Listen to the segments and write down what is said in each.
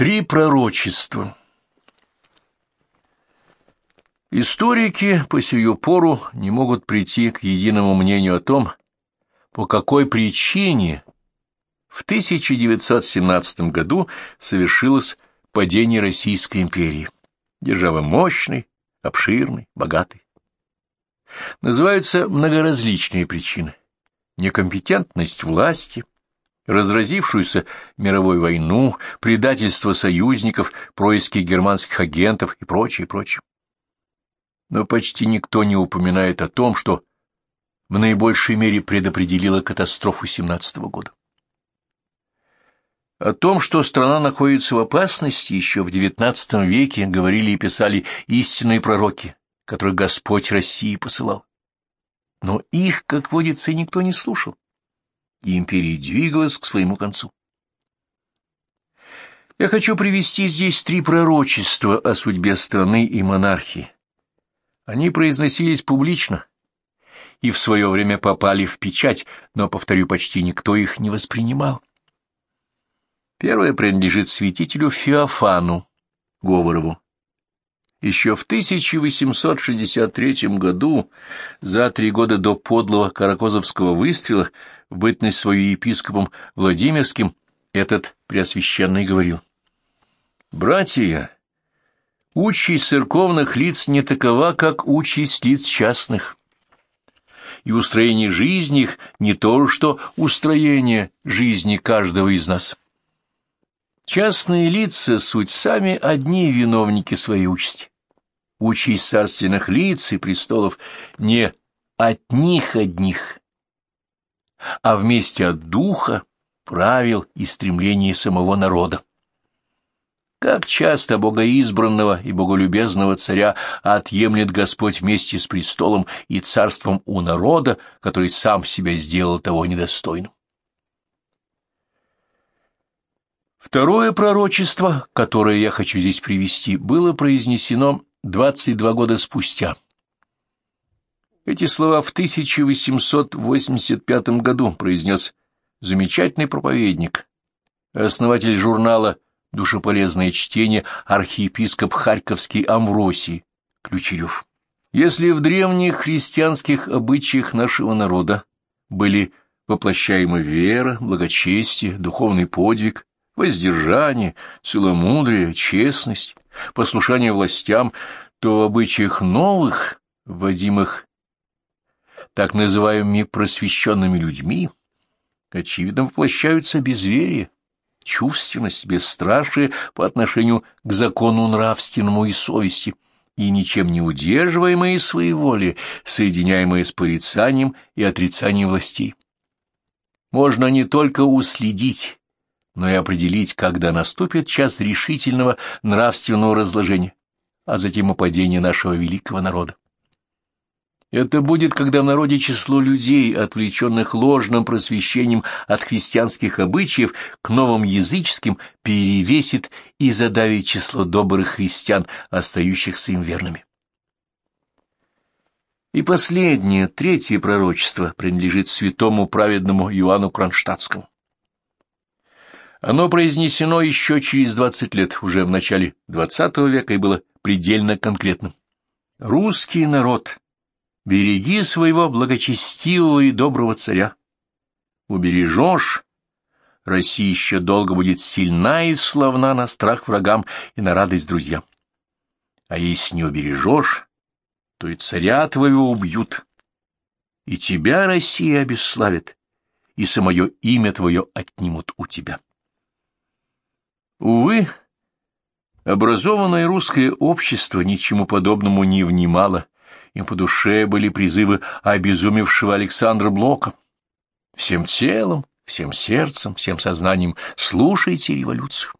Три пророчества Историки по сию пору не могут прийти к единому мнению о том, по какой причине в 1917 году совершилось падение Российской империи, державы мощной, обширной, богатой. Называются многоразличные причины. Некомпетентность власти, разразившуюся мировой войну, предательство союзников, происки германских агентов и прочее, прочее. Но почти никто не упоминает о том, что в наибольшей мере предопределило катастрофу 17 -го года. О том, что страна находится в опасности, еще в XIX веке говорили и писали истинные пророки, которых Господь России посылал. Но их, как водится, никто не слушал и империя двигалась к своему концу. Я хочу привести здесь три пророчества о судьбе страны и монархии. Они произносились публично и в свое время попали в печать, но, повторю, почти никто их не воспринимал. Первое принадлежит святителю Феофану Говорову. Еще в 1863 году, за три года до подлого каракозовского выстрела, в бытность свою епископом Владимирским, этот Преосвященный говорил. «Братья, участь церковных лиц не такова, как участь лиц частных, и устроение жизни их не то, что устроение жизни каждого из нас». Частные лица — суть сами одни виновники своей участи участь царственных лиц и престолов не от них одних, а вместе от духа, правил и стремлений самого народа. Как часто богоизбранного и боголюбезного царя отъемлет Господь вместе с престолом и царством у народа, который сам себя сделал того недостойным. Второе пророчество, которое я хочу здесь привести, было произнесено 22 года спустя. Эти слова в 1885 году произнес замечательный проповедник, основатель журнала «Душеполезное чтение» архиепископ Харьковский Амвросий Ключерев. Если в древних христианских обычаях нашего народа были воплощаемы вера, благочестие, духовный подвиг, воздержание, целомудрие, честность, послушание властям, то в обычаях новых, вводимых так называемыми просвещенными людьми, очевидно воплощаются безверие, чувственность, бесстрашие по отношению к закону нравственному и совести, и ничем не удерживаемые своей воли, соединяемые с порицанием и отрицанием властей. Можно не только уследить но и определить, когда наступит час решительного нравственного разложения, а затем упадения нашего великого народа. Это будет, когда в народе число людей, отвлеченных ложным просвещением от христианских обычаев к новым языческим, перевесит и задавит число добрых христиан, остающихся им верными. И последнее, третье пророчество принадлежит святому праведному Иоанну Кронштадтскому. Оно произнесено еще через двадцать лет, уже в начале двадцатого века, и было предельно конкретным. «Русский народ, береги своего благочестивого и доброго царя. Убережешь, Россия еще долго будет сильна и славна на страх врагам и на радость друзьям. А если не убережешь, то и царя твоего убьют, и тебя Россия обесславит, и самое имя твое отнимут у тебя». Увы, образованное русское общество ничему подобному не внимало, им по душе были призывы обезумевшего Александра Блока. Всем телом, всем сердцем, всем сознанием слушайте революцию.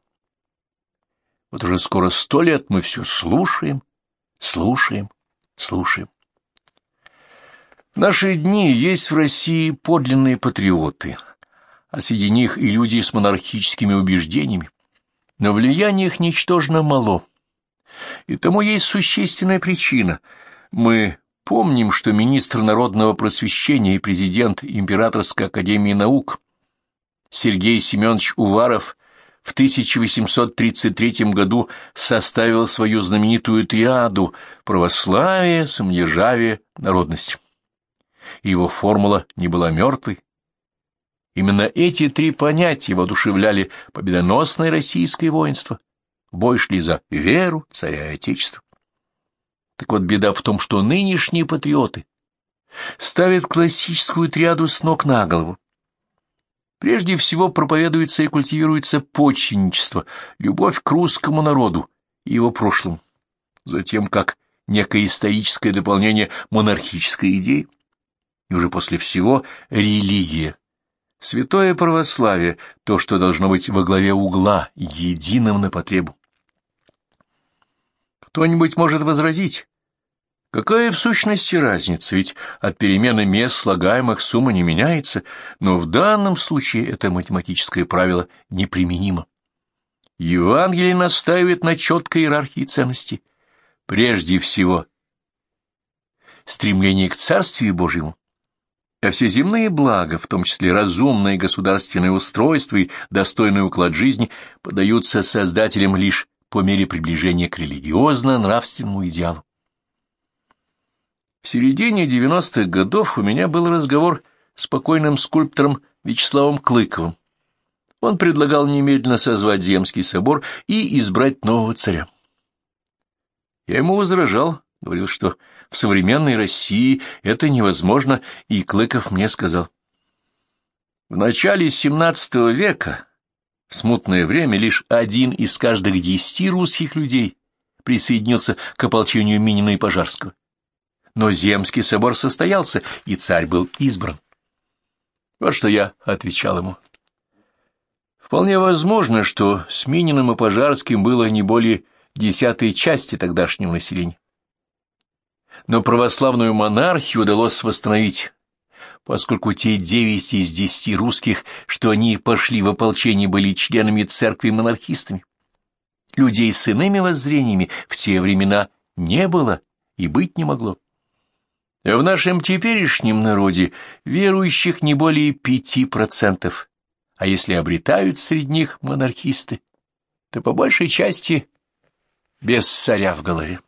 Вот уже скоро сто лет мы все слушаем, слушаем, слушаем. В наши дни есть в России подлинные патриоты, а среди них и люди с монархическими убеждениями но влияние их ничтожно мало. И тому есть существенная причина. Мы помним, что министр народного просвещения и президент Императорской академии наук Сергей Семенович Уваров в 1833 году составил свою знаменитую триаду «Православие, самодержавие, народность». Его формула не была мертвой. Именно эти три понятия воодушевляли победоносное российское воинство. бой шли за веру царя и отечества. Так вот, беда в том, что нынешние патриоты ставят классическую триаду с ног на голову. Прежде всего проповедуется и культивируется почвенничество, любовь к русскому народу и его прошлому, затем как некое историческое дополнение монархической идеи, и уже после всего религия, святое православие, то, что должно быть во главе угла, единым на потребу. Кто-нибудь может возразить, Какая в сущности разница, ведь от перемены мест слагаемых сумма не меняется, но в данном случае это математическое правило неприменимо. Евангелие настаивает на четкой иерархии ценностей. Прежде всего, стремление к Царствию Божьему, а все земные блага, в том числе разумное государственное устройство и достойный уклад жизни, подаются Создателям лишь по мере приближения к религиозно-нравственному идеалу. В середине 90-х годов у меня был разговор с покойным скульптором Вячеславом Клыковым. Он предлагал немедленно созвать Земский собор и избрать нового царя. Я ему возражал, говорил, что в современной России это невозможно, и Клыков мне сказал. В начале XVII века, в смутное время, лишь один из каждых десяти русских людей присоединился к ополчению Минина и Пожарского но Земский собор состоялся, и царь был избран. Вот что я отвечал ему. Вполне возможно, что с Мининым и Пожарским было не более десятой части тогдашнего населения. Но православную монархию удалось восстановить, поскольку те девять из десяти русских, что они пошли в ополчение, были членами церкви монархистами. Людей с иными воззрениями в те времена не было и быть не могло. В нашем теперешнем народе верующих не более пяти процентов, а если обретают среди них монархисты, то по большей части без царя в голове.